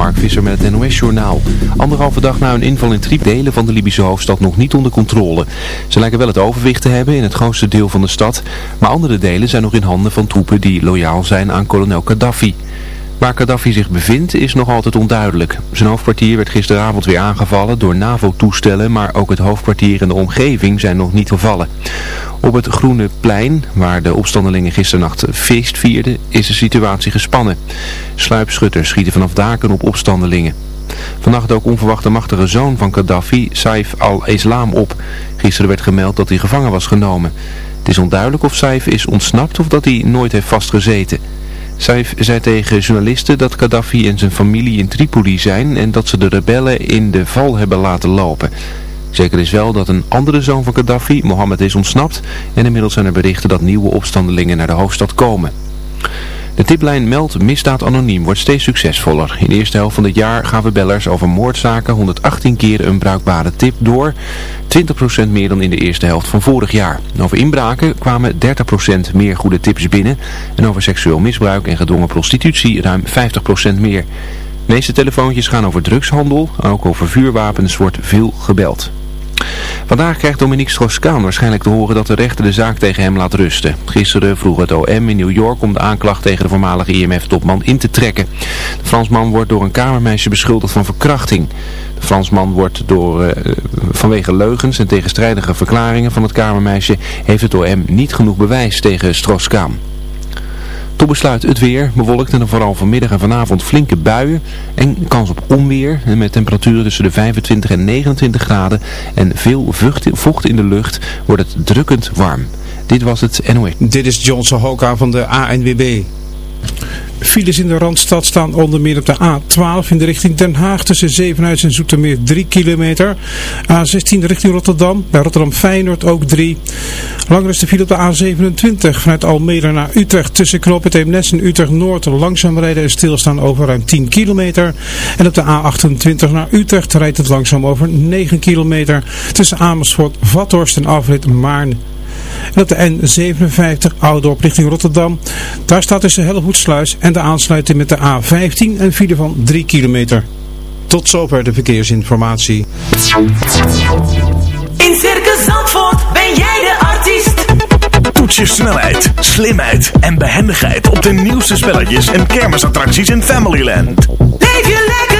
Mark Visser met het NOS-journaal. Anderhalve dag na hun inval in Tripoli delen van de Libische hoofdstad nog niet onder controle. Ze lijken wel het overwicht te hebben in het grootste deel van de stad, maar andere delen zijn nog in handen van troepen die loyaal zijn aan kolonel Gaddafi. Waar Gaddafi zich bevindt is nog altijd onduidelijk. Zijn hoofdkwartier werd gisteravond weer aangevallen door NAVO-toestellen, maar ook het hoofdkwartier en de omgeving zijn nog niet gevallen. Op het Groene Plein, waar de opstandelingen gisternacht feest vierden, is de situatie gespannen. Sluipschutters schieten vanaf daken op opstandelingen. Vannacht ook onverwacht de machtige zoon van Gaddafi, Saif al-Islam, op. Gisteren werd gemeld dat hij gevangen was genomen. Het is onduidelijk of Saif is ontsnapt of dat hij nooit heeft vastgezeten. Saif zei tegen journalisten dat Gaddafi en zijn familie in Tripoli zijn en dat ze de rebellen in de val hebben laten lopen. Zeker is wel dat een andere zoon van Gaddafi, Mohammed, is ontsnapt en inmiddels zijn er berichten dat nieuwe opstandelingen naar de hoofdstad komen. De tiplijn Meld Misdaad Anoniem wordt steeds succesvoller. In de eerste helft van dit jaar gaven bellers over moordzaken 118 keer een bruikbare tip door. 20% meer dan in de eerste helft van vorig jaar. Over inbraken kwamen 30% meer goede tips binnen. En over seksueel misbruik en gedwongen prostitutie ruim 50% meer. De meeste telefoontjes gaan over drugshandel. Ook over vuurwapens wordt veel gebeld. Vandaag krijgt Dominique Strauss-Kaan waarschijnlijk te horen dat de rechter de zaak tegen hem laat rusten. Gisteren vroeg het OM in New York om de aanklacht tegen de voormalige IMF-topman in te trekken. De Fransman wordt door een kamermeisje beschuldigd van verkrachting. De Fransman wordt door, uh, vanwege leugens en tegenstrijdige verklaringen van het kamermeisje heeft het OM niet genoeg bewijs tegen Strauss-Kaan. Tot besluit het weer, bewolkt en vooral vanmiddag en vanavond flinke buien en kans op onweer met temperaturen tussen de 25 en 29 graden en veel vocht in de lucht wordt het drukkend warm. Dit was het NOE. Dit is Johnson Hoka van de ANWB. Files in de Randstad staan onder meer op de A12 in de richting Den Haag tussen Zevenhuizen en Zoetermeer 3 kilometer. A16 richting Rotterdam, bij Rotterdam Feyenoord ook 3. Langer is de file op de A27 vanuit Almere naar Utrecht tussen Knoop Eemnes en Utrecht Noord. Langzaam rijden en stilstaan over ruim 10 kilometer. En op de A28 naar Utrecht rijdt het langzaam over 9 kilometer tussen Amersfoort, Vathorst en Afrit Maarn. En op de N57 Oudorp richting Rotterdam. Daar staat tussen Hellevoetsluis en de aansluiting met de A15 een file van 3 kilometer. Tot zover de verkeersinformatie. In Circus Zandvoort ben jij de artiest. Toets je snelheid, slimheid en behendigheid op de nieuwste spelletjes en kermisattracties in Familyland. Leef je lekker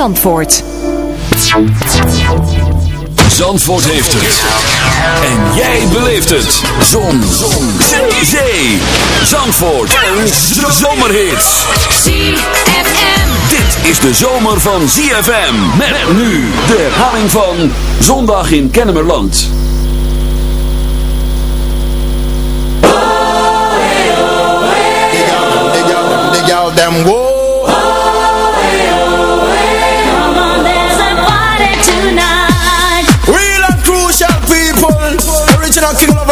Zandvoort. Zandvoort heeft het. En jij beleeft het. Zon. Zon. Zee. Zee. Zandvoort. En zomerhits. ZFM. Dit is de zomer van ZFM. Met nu de herhaling van Zondag in Kennemerland. Dig out them whoa.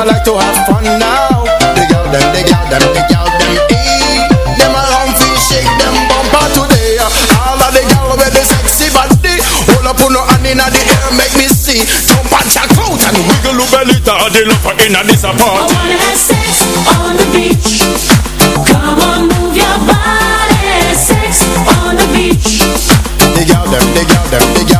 I like to have fun now. Dig out them, dig out them, dig out them, ee. Them a long fish shake them bumper today. All of the gal with the sexy body. Hold up on no hand inna the air, make me see. Jump and shout out and wiggle your belly. The love inna this I apart. wanna have sex on the beach. Come on, move your body. Sex on the beach. Dig out them, dig out them, dig out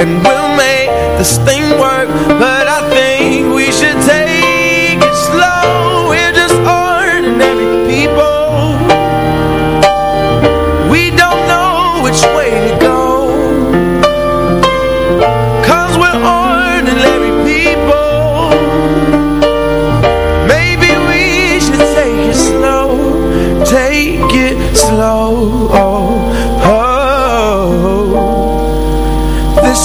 And we'll make this thing work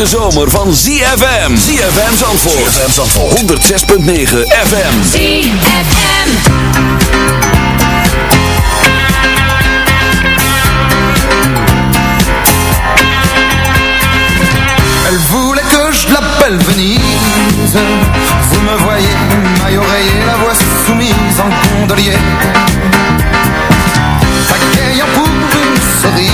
De zomer van ZFM. ZFM Zandvoort. ZFM Zandvoort. 106.9 FM. ZFM. Elle voulait que je l'appelle Venise Vous me voyez, maille oreiller, la voix soumise en gondolier Taquayant pour une souris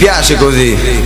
piace così.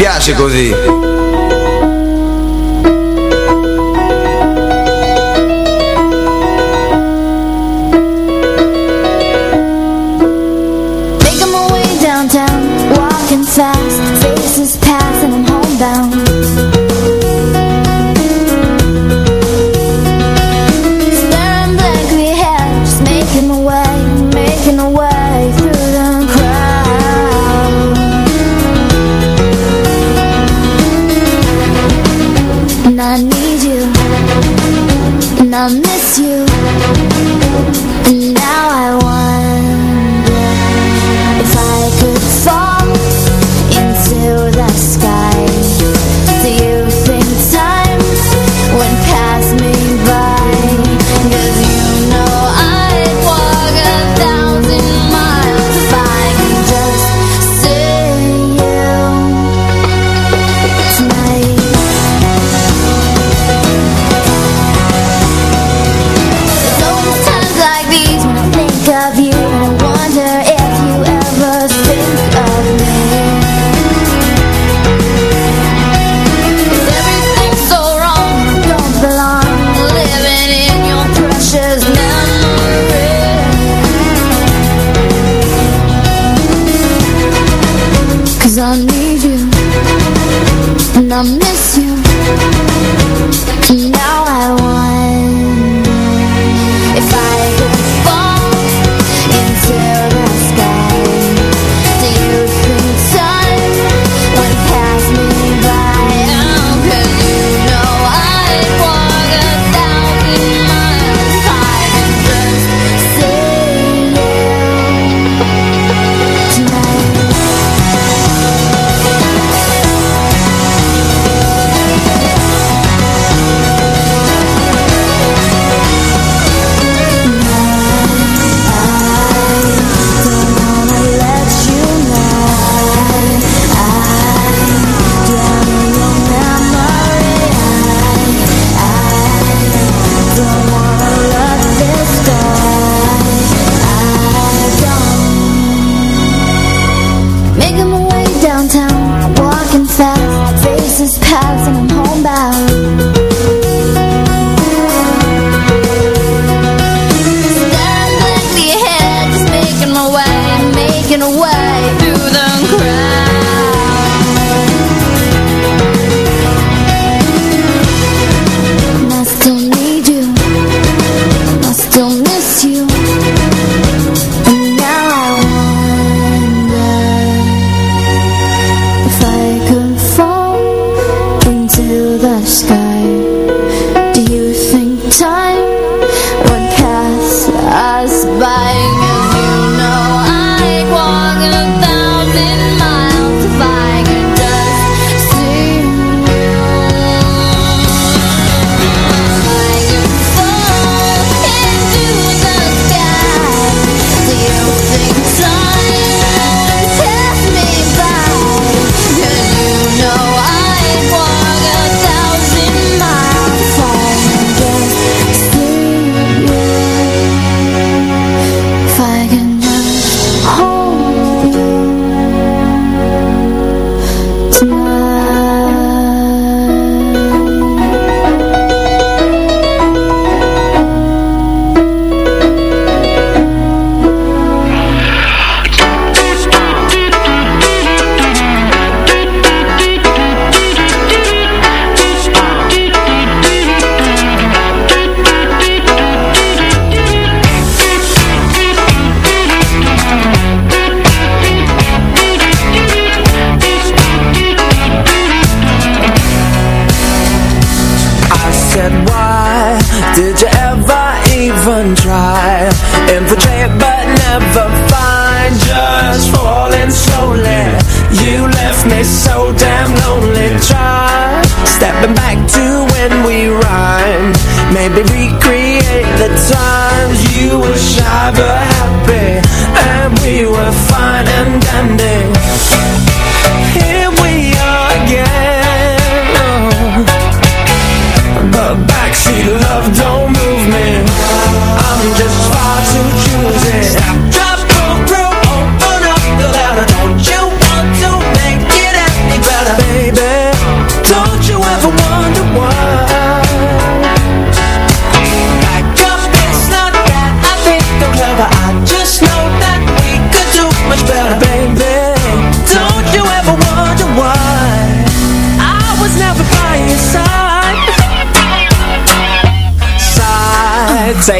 Piace così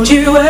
Don't you